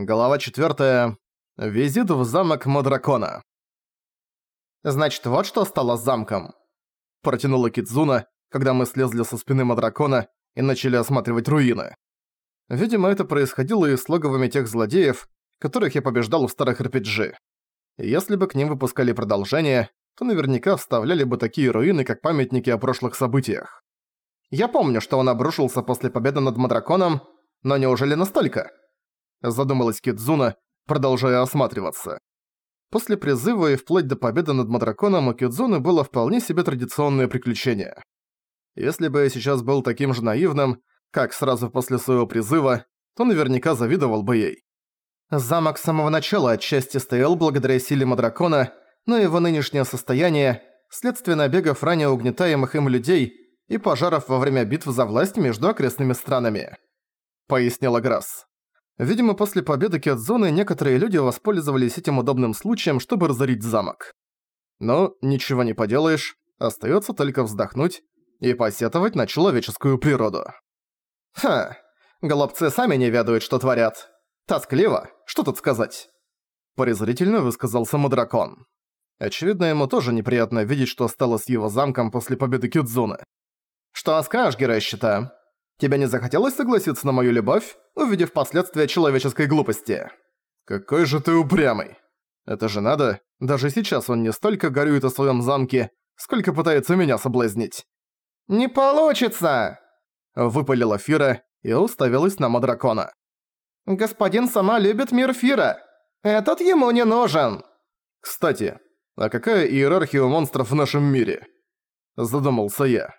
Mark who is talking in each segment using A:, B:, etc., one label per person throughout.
A: Глава 4. Визит в замок Мадракона. «Значит, вот что стало замком», – протянула Кидзуна, когда мы слезли со спины Мадракона и начали осматривать руины. Видимо, это происходило и с логовами тех злодеев, которых я побеждал в старых RPG. Если бы к ним выпускали продолжение, то наверняка вставляли бы такие руины, как памятники о прошлых событиях. Я помню, что он обрушился после победы над Мадраконом, но неужели настолько? Задумалась Кидзуна, продолжая осматриваться. После призыва и вплоть до победы над Мадраконом у Кидзуны было вполне себе традиционное приключение. Если бы я сейчас был таким же наивным, как сразу после своего призыва, то наверняка завидовал бы ей. Замок с самого начала отчасти стоял благодаря силе Мадракона, но его нынешнее состояние – следствие набегов ранее угнетаемых им людей и пожаров во время битв за власть между окрестными странами. Пояснила Грасс. Видимо, после победы Кёдзуны некоторые люди воспользовались этим удобным случаем, чтобы разорить замок. Но ничего не поделаешь, остается только вздохнуть и посетовать на человеческую природу. Ха, голубцы сами не ведают, что творят. Тоскливо, что тут сказать? Презрительно высказался Мадракон. Очевидно, ему тоже неприятно видеть, что стало с его замком после победы Кюдзуны. «Что скажешь, Геращита? Тебе не захотелось согласиться на мою любовь, увидев последствия человеческой глупости? Какой же ты упрямый. Это же надо, даже сейчас он не столько горюет о своем замке, сколько пытается меня соблазнить. «Не получится!» Выпалила Фира и уставилась на Мадракона. «Господин сама любит мир Фира. Этот ему не нужен!» «Кстати, а какая иерархия у монстров в нашем мире?» Задумался я.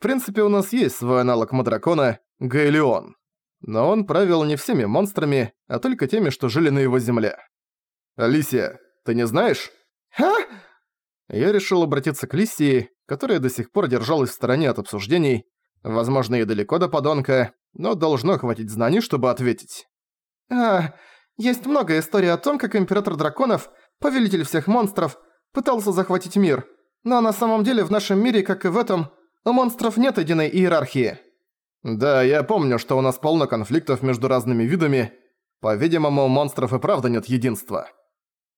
A: В принципе, у нас есть свой аналог Мадракона – Гаэлион. Но он правил не всеми монстрами, а только теми, что жили на его земле. «Алисия, ты не знаешь?» «Ха?» Я решил обратиться к Лисии, которая до сих пор держалась в стороне от обсуждений, возможно, и далеко до подонка, но должно хватить знаний, чтобы ответить. «А, есть много историй о том, как Император Драконов, повелитель всех монстров, пытался захватить мир, но на самом деле в нашем мире, как и в этом, у монстров нет единой иерархии. Да, я помню, что у нас полно конфликтов между разными видами. По-видимому, у монстров и правда нет единства.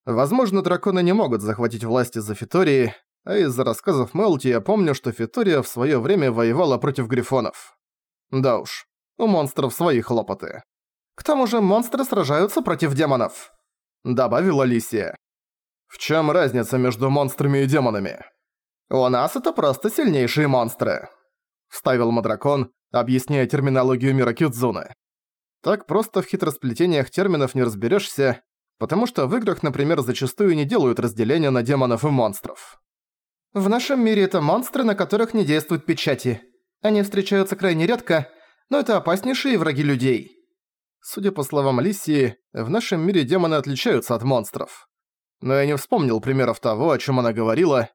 A: Возможно, драконы не могут захватить власть из-за Фитории, а из-за рассказов Мелти я помню, что Фитория в своё время воевала против грифонов. Да уж, у монстров свои хлопоты. К тому же монстры сражаются против демонов. Добавила Лисия. В чём разница между монстрами и демонами? «У нас это просто сильнейшие монстры», — вставил Мадракон, объясняя терминологию мира Кюдзуны. Так просто в хитросплетениях терминов не разберешься, потому что в играх, например, зачастую не делают разделения на демонов и монстров. В нашем мире это монстры, на которых не действуют печати. Они встречаются крайне редко, но это опаснейшие враги людей. Судя по словам Лисии, в нашем мире демоны отличаются от монстров. Но я не вспомнил примеров того, о чем она говорила,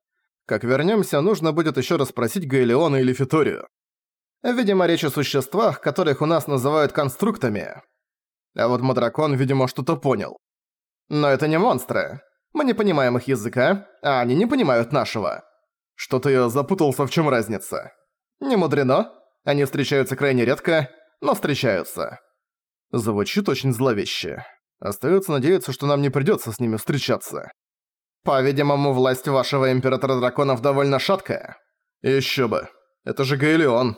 A: как вернемся, нужно будет еще раз спросить Гаэлеона или Фиторию. Видимо, речь о существах, которых у нас называют конструктами. А вот Мадракон, видимо, что-то понял. Но это не монстры. Мы не понимаем их языка, а они не понимают нашего. Что-то я запутался, в чем разница. Не мудрено. Они встречаются крайне редко, но встречаются. Звучит очень зловеще. Остается надеяться, что нам не придется с ними встречаться. По-видимому, власть вашего Императора Драконов довольно шаткая. Ещё бы. Это же Гаэлион.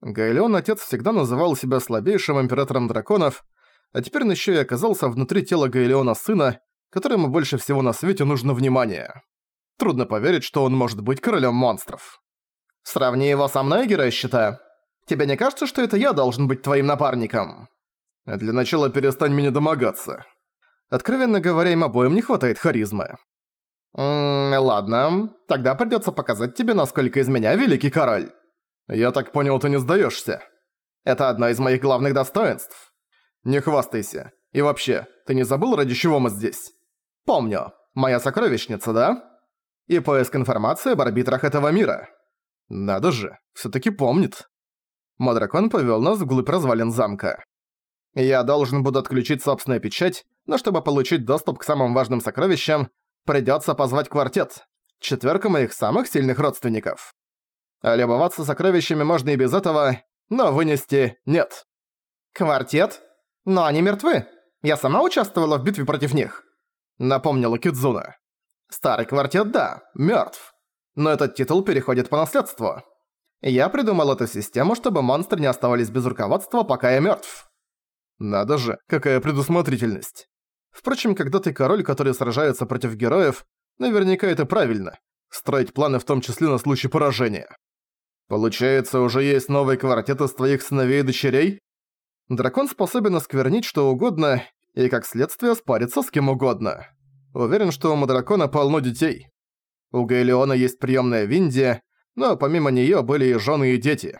A: Гаэлион отец всегда называл себя слабейшим Императором Драконов, а теперь он ещё и оказался внутри тела Гаэлиона сына, которому больше всего на свете нужно внимание. Трудно поверить, что он может быть королем монстров. Сравни его со мной, Геращита. Тебе не кажется, что это я должен быть твоим напарником? Для начала перестань меня домогаться. Откровенно говоря, им обоим не хватает харизмы. «Ммм, ладно. Тогда придётся показать тебе, насколько из меня великий король». «Я так понял, ты не сдаёшься?» «Это одно из моих главных достоинств». «Не хвастайся. И вообще, ты не забыл, ради чего мы здесь?» «Помню. Моя сокровищница, да?» «И поиск информации об арбитрах этого мира». «Надо же, всё-таки помнит». Мадракон повёл нас вглубь развалин замка. «Я должен буду отключить собственную печать, но чтобы получить доступ к самым важным сокровищам, Придётся позвать квартет. Четвёрка моих самых сильных родственников. А любоваться сокровищами можно и без этого, но вынести нет. Квартет? Но они мертвы. Я сама участвовала в битве против них», — напомнила Кидзуна. «Старый квартет, да, мёртв. Но этот титул переходит по наследству. Я придумал эту систему, чтобы монстры не оставались без руководства, пока я мёртв». Надо же, какая предусмотрительность. Впрочем, когда ты король, который сражается против героев, наверняка это правильно. Строить планы в том числе на случай поражения. Получается, уже есть новый квартет из твоих сыновей и дочерей? Дракон способен осквернить что угодно и, как следствие, спариться с кем угодно. Уверен, что у Мадракона полно детей. У Гайлеона есть приемная Виндия, но помимо нее были и жены и дети.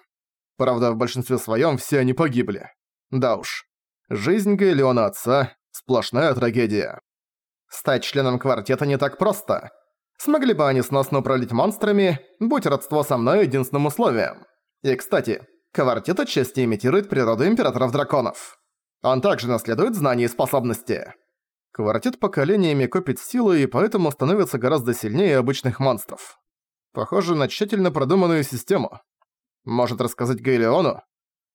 A: Правда, в большинстве своем все они погибли. Да уж. Жизнь Гайлеона отца – сплошная трагедия. Стать членом квартета не так просто. Смогли бы они сносно управлять монстрами, будь родство со мной единственным условием. И, кстати, квартет отчасти имитирует природу императоров-драконов. Он также наследует знания и способности. Квартет поколениями копит силу и поэтому становится гораздо сильнее обычных монстров. Похоже на тщательно продуманную систему. Может рассказать Гейлеону?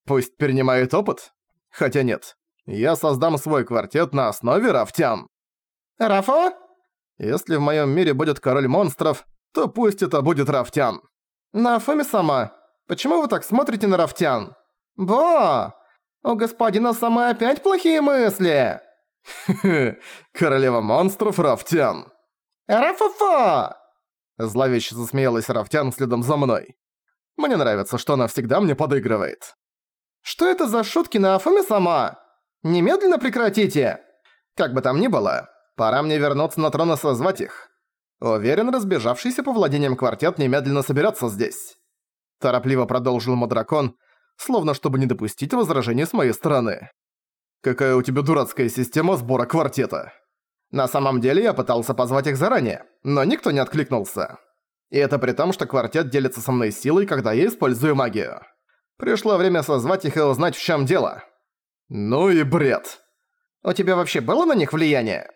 A: Пусть перенимает опыт? Хотя нет. Я создам свой квартет на основе рафтян. Рафа? Если в моем мире будет король монстров, то пусть это будет рафтян. Нафами сама, почему вы так смотрите на рафтян? Бо! У господина Самы опять плохие мысли. королева монстров Рафтян. Рафафа! Зловеще засмеялась Рафтян следом за мной. Мне нравится, что она всегда мне подыгрывает. Что это за шутки на Афуме сама? Немедленно прекратите! Как бы там ни было, пора мне вернуться на трон и созвать их. Уверен, разбежавшийся по владениям квартет немедленно соберется здесь. Торопливо продолжил Модракон, словно чтобы не допустить возражений с моей стороны. «Какая у тебя дурацкая система сбора квартета?» На самом деле я пытался позвать их заранее, но никто не откликнулся. И это при том, что квартет делится со мной силой, когда я использую магию. Пришло время созвать их и узнать, в чем дело. Ну и бред. У тебя вообще было на них влияние?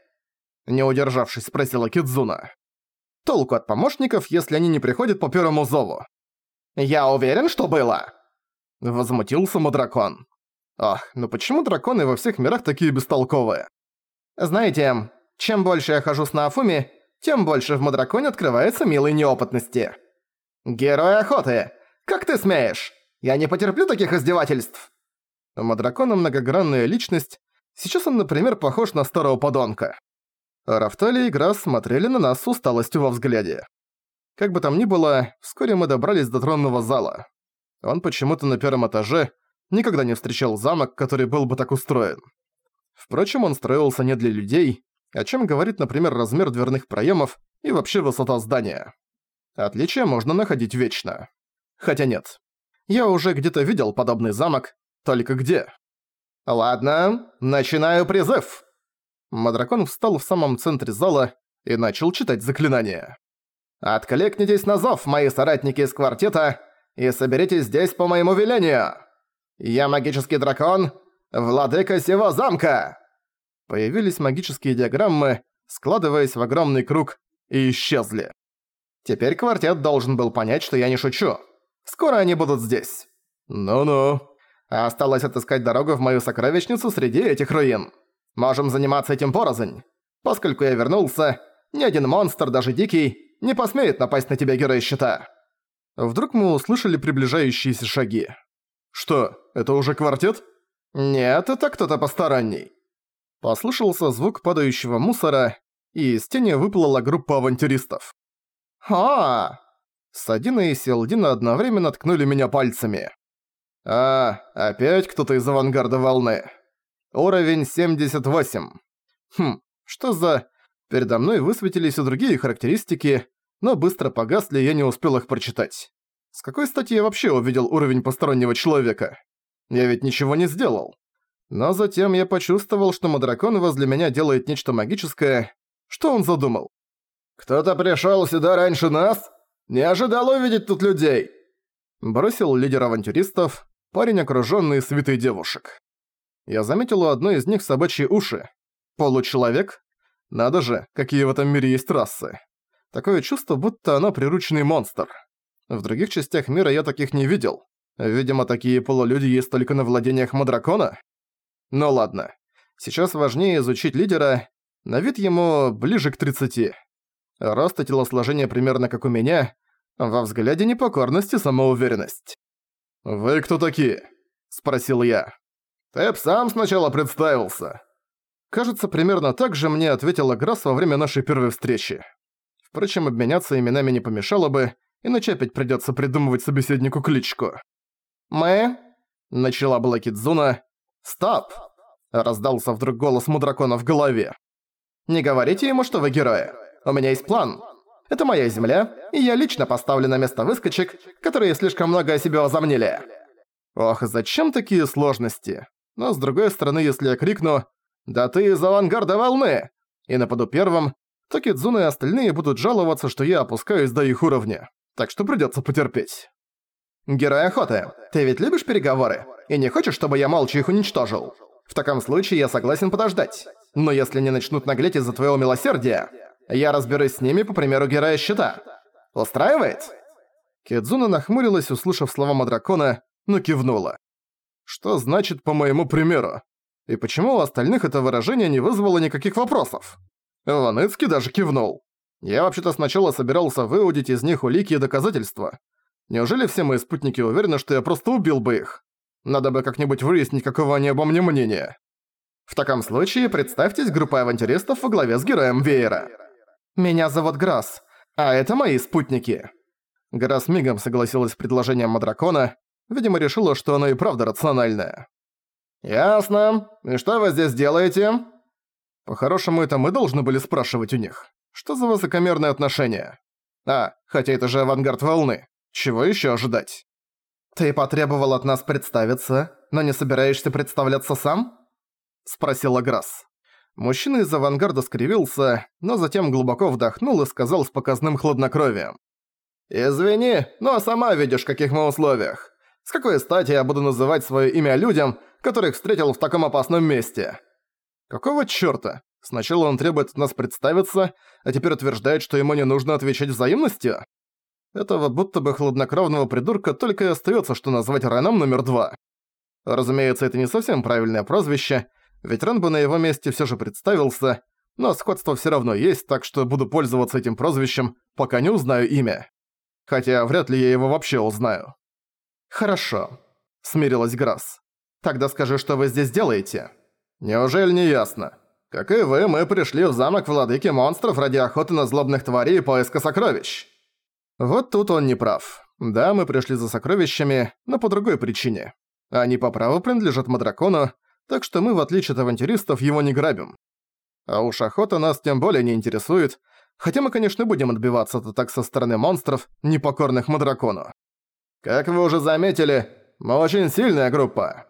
A: Не удержавшись, спросила Кидзуна. Толку от помощников, если они не приходят по первому зову. Я уверен, что было. Возмутился Мадракон. Ах, ну почему драконы во всех мирах такие бестолковые? Знаете, чем больше я хожу с Наафуми, тем больше в Мадраконе открывается милой неопытности. Герой охоты! Как ты смеешь? Я не потерплю таких издевательств!» У Мадракона многогранная личность. Сейчас он, например, похож на старого подонка. Рафтали и Грасс смотрели на нас с усталостью во взгляде. Как бы там ни было, вскоре мы добрались до тронного зала. Он почему-то на первом этаже никогда не встречал замок, который был бы так устроен. Впрочем, он строился не для людей, о чем говорит, например, размер дверных проемов и вообще высота здания. Отличия можно находить вечно. Хотя нет, я уже где-то видел подобный замок, только где? Ладно, начинаю призыв. Мадракон встал в самом центре зала и начал читать заклинание. «Откликнитесь на зов, мои соратники из квартета, и соберитесь здесь по моему велению. Я магический дракон, владыка сего замка!» Появились магические диаграммы, складываясь в огромный круг, и исчезли. Теперь квартет должен был понять, что я не шучу. Скоро они будут здесь. Ну-ну. Осталось отыскать дорогу в мою сокровищницу среди этих руин. Можем заниматься этим порознь. Поскольку я вернулся, ни один монстр, даже дикий, не посмеет напасть на тебя, герой щита. Вдруг мы услышали приближающиеся шаги. Что, это уже квартет? Нет, это кто-то посторонний. Послышался звук падающего мусора, и из тени выплыла группа авантюристов. «А, Садина и Селдина одновременно ткнули меня пальцами. «А, опять кто-то из авангарда волны. Уровень 78. Хм, что за... Передо мной высветились и другие характеристики, но быстро погасли, я не успел их прочитать. С какой стати я вообще увидел уровень постороннего человека? Я ведь ничего не сделал. Но затем я почувствовал, что Мадракон возле меня делает нечто магическое. Что он задумал? «Кто-то пришёл сюда раньше нас?» Не ожидал увидеть тут людей!» Бросил лидер авантюристов, парень, окружённый свитой девушек. Я заметил у одной из них собачьи уши. Получеловек? Надо же, какие в этом мире есть расы. Такое чувство, будто она прирученный монстр. В других частях мира я таких не видел. Видимо, такие полулюди есть только на владениях Мадракона? Ну ладно. Сейчас важнее изучить лидера, на вид ему ближе к 30. Рост и телосложение примерно как у меня, во взгляде непокорность и самоуверенность. «Вы кто такие?» – спросил я. «Ты б сам сначала представился». Кажется, примерно так же мне ответила Грасс во время нашей первой встречи. Впрочем, обменяться именами не помешало бы, иначе опять придётся придумывать собеседнику кличку. «Мы?» – начала была. «Стоп!» – раздался вдруг голос Мудракона в голове. «Не говорите ему, что вы герои. У меня есть план. Это моя земля, и я лично поставлю на место выскочек, которые слишком много о себе возомнили». Ох, зачем такие сложности? Но с другой стороны, если я крикну «Да ты из авангарда волны!» и нападу первым, то Кидзуна и остальные будут жаловаться, что я опускаюсь до их уровня. Так что придётся потерпеть. «Герой охоты, ты ведь любишь переговоры? И не хочешь, чтобы я молча их уничтожил? В таком случае я согласен подождать. Но если они начнут наглеть из-за твоего милосердия, я разберусь с ними по примеру героя щита. Устраивает?» Кидзуна нахмурилась, услышав слова Мадракона, но кивнула. «Что значит «по моему примеру»? И почему у остальных это выражение не вызвало никаких вопросов?» Ваныцкий даже кивнул. Я вообще-то сначала собирался выудить из них улики и доказательства. Неужели все мои спутники уверены, что я просто убил бы их? Надо бы как-нибудь выяснить, какого они обо мне мнения. В таком случае представьтесь группой авантюристов во главе с героем Веера. Меня зовут Грасс, а это мои спутники. Грасс мигом согласилась с предложением Мадракона, видимо решила, что оно и правда рациональное. «Ясно. И что вы здесь делаете?» По-хорошему, это мы должны были спрашивать у них. Что за высокомерное отношение? А, хотя это же авангард волны. Чего еще ожидать? «Ты потребовал от нас представиться, но не собираешься представляться сам?» Спросила Грасс. Мужчина из авангарда скривился, но затем глубоко вдохнул и сказал с показным хладнокровием. «Извини, но сама видишь, в каких мы условиях. С какой стати я буду называть свое имя людям, которых встретил в таком опасном месте?» Какого чёрта? Сначала он требует от нас представиться, а теперь утверждает, что ему не нужно отвечать взаимностью? Этого будто бы хладнокровного придурка только и остаётся, что назвать Реном номер два. Разумеется, это не совсем правильное прозвище, ведь Рен бы на его месте всё же представился, но сходство всё равно есть, так что буду пользоваться этим прозвищем, пока не узнаю имя. Хотя вряд ли я его вообще узнаю. «Хорошо», — смирилась Грасс. «Тогда скажи, что вы здесь делаете?» Неужели не ясно? Как и вы, мы пришли в замок владыки монстров ради охоты на злобных тварей и поиска сокровищ. Вот тут он не прав. Да, мы пришли за сокровищами, но по другой причине. Они по праву принадлежат Мадракону, так что мы, в отличие от авантюристов, его не грабим. А уж охота нас тем более не интересует, хотя мы, конечно, будем отбиваться-то так со стороны монстров, непокорных Мадракону. Как вы уже заметили, мы очень сильная группа.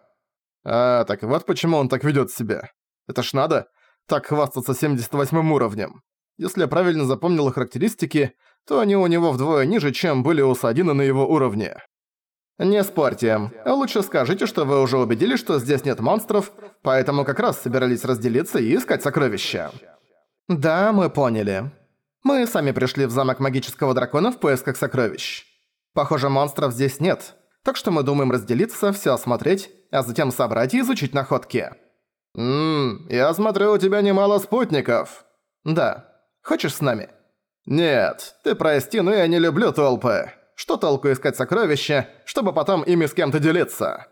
A: А, так вот почему он так ведёт себя. Это ж надо, так хвастаться 78 уровнем. Если я правильно запомнил характеристики, то они у него вдвое ниже, чем были у Садина на его уровне. Не спорьте. Лучше скажите, что вы уже убедились, что здесь нет монстров, поэтому как раз собирались разделиться и искать сокровища. Да, мы поняли. Мы сами пришли в замок магического дракона в поисках сокровищ. Похоже, монстров здесь нет, так что мы думаем разделиться, всё осмотреть, а затем собрать и изучить находки. «Ммм, я смотрю, у тебя немало спутников». «Да. Хочешь с нами?» «Нет, ты прости, но я не люблю толпы. Что толку искать сокровища, чтобы потом ими с кем-то делиться?»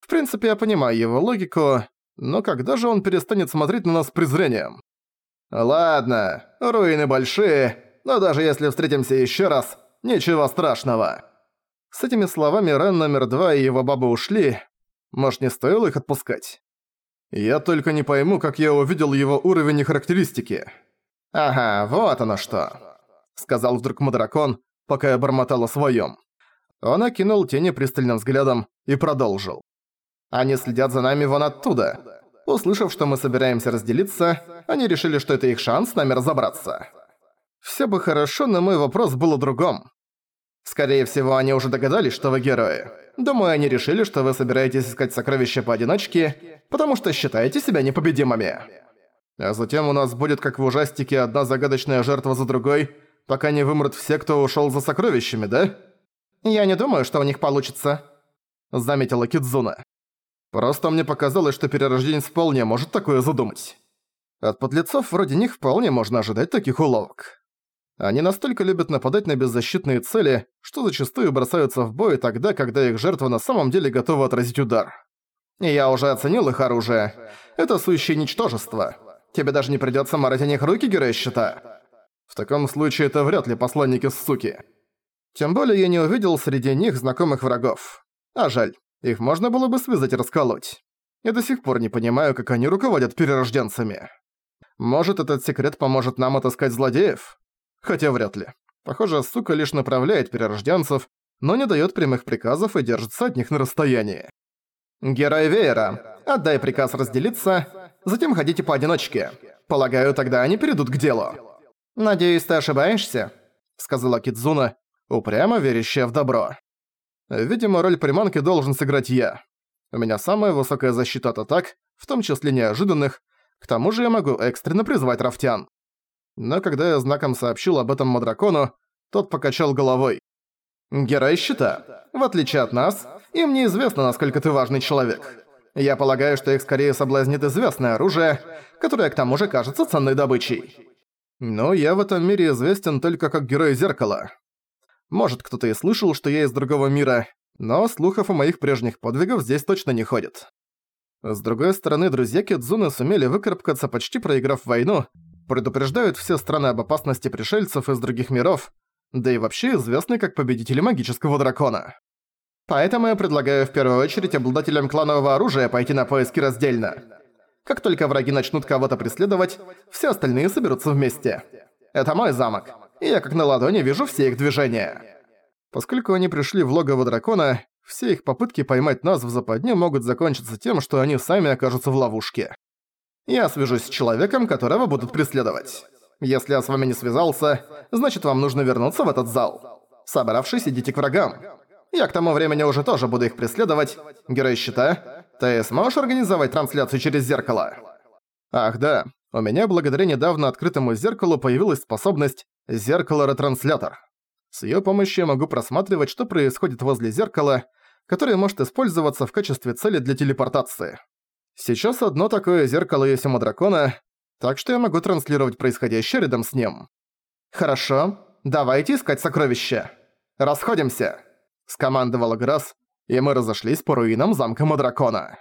A: В принципе, я понимаю его логику, но когда же он перестанет смотреть на нас с презрением? «Ладно, руины большие, но даже если встретимся ещё раз, ничего страшного». С этими словами Рен номер два и его баба ушли. Может, не стоило их отпускать? Я только не пойму, как я увидел его уровень и характеристики. «Ага, вот оно что», — сказал вдруг Мадракон, пока я бормотал о своём. Он окинул тени пристальным взглядом и продолжил. «Они следят за нами вон оттуда. Услышав, что мы собираемся разделиться, они решили, что это их шанс с нами разобраться. Всё бы хорошо, но мой вопрос был о другом. Скорее всего, они уже догадались, что вы герои. Думаю, они решили, что вы собираетесь искать сокровища поодиночке, потому что считаете себя непобедимыми. А затем у нас будет, как в ужастике, одна загадочная жертва за другой, пока не вымрут все, кто ушёл за сокровищами, да? Я не думаю, что у них получится, заметила Кидзуна. Просто мне показалось, что перерождение вполне может такое задумать. От подлецов вроде них вполне можно ожидать таких уловок. Они настолько любят нападать на беззащитные цели, что зачастую бросаются в бой тогда, когда их жертва на самом деле готова отразить удар. Я уже оценил их оружие. Это сущее ничтожество. Тебе даже не придётся марать о них руки, герой щита. В таком случае это вряд ли посланники суки. Тем более я не увидел среди них знакомых врагов. А жаль, их можно было бы связать и расколоть. Я до сих пор не понимаю, как они руководят перерожденцами. Может, этот секрет поможет нам отыскать злодеев? Хотя вряд ли. Похоже, сука лишь направляет перерожденцев, но не даёт прямых приказов и держится от них на расстоянии. «Герой Веера, отдай приказ разделиться, затем ходите поодиночке. Полагаю, тогда они перейдут к делу». «Надеюсь, ты ошибаешься?» — сказала Кидзуна, упрямо верящая в добро. Видимо, роль приманки должен сыграть я. У меня самая высокая защита от атак, в том числе неожиданных, к тому же я могу экстренно призвать Рафтян. Но когда я знаком сообщил об этом Мадракону, тот покачал головой. «Герой щита, в отличие от нас, им неизвестно, насколько ты важный человек. Я полагаю, что их скорее соблазнит известное оружие, которое к тому же кажется ценной добычей. Но я в этом мире известен только как Герой Зеркала. Может, кто-то и слышал, что я из другого мира, но слухов о моих прежних подвигах здесь точно не ходит. С другой стороны, друзья Кидзуны сумели выкарабкаться, почти проиграв войну, предупреждают все страны об опасности пришельцев из других миров, да и вообще известны как победители магического дракона. Поэтому я предлагаю в первую очередь обладателям кланового оружия пойти на поиски раздельно. Как только враги начнут кого-то преследовать, все остальные соберутся вместе. Это мой замок и я как на ладони вижу все их движения. Поскольку они пришли в логово дракона, все их попытки поймать нас в западне могут закончиться тем, что они сами окажутся в ловушке. Я свяжусь с человеком, которого будут преследовать. Если я с вами не связался, значит вам нужно вернуться в этот зал. Собравшись, идите к врагам. Я к тому времени уже тоже буду их преследовать. Герой щита, ты сможешь организовать трансляцию через зеркало? Ах да, у меня благодаря недавно открытому зеркалу появилась способность «Зеркало-ретранслятор». С её помощью я могу просматривать, что происходит возле зеркала, которое может использоваться в качестве цели для телепортации. Сейчас одно такое зеркало есть у Мадракона, так что я могу транслировать происходящее рядом с ним. «Хорошо, давайте искать сокровища. Расходимся!» – скомандовала Грасс, и мы разошлись по руинам замка Мадракона.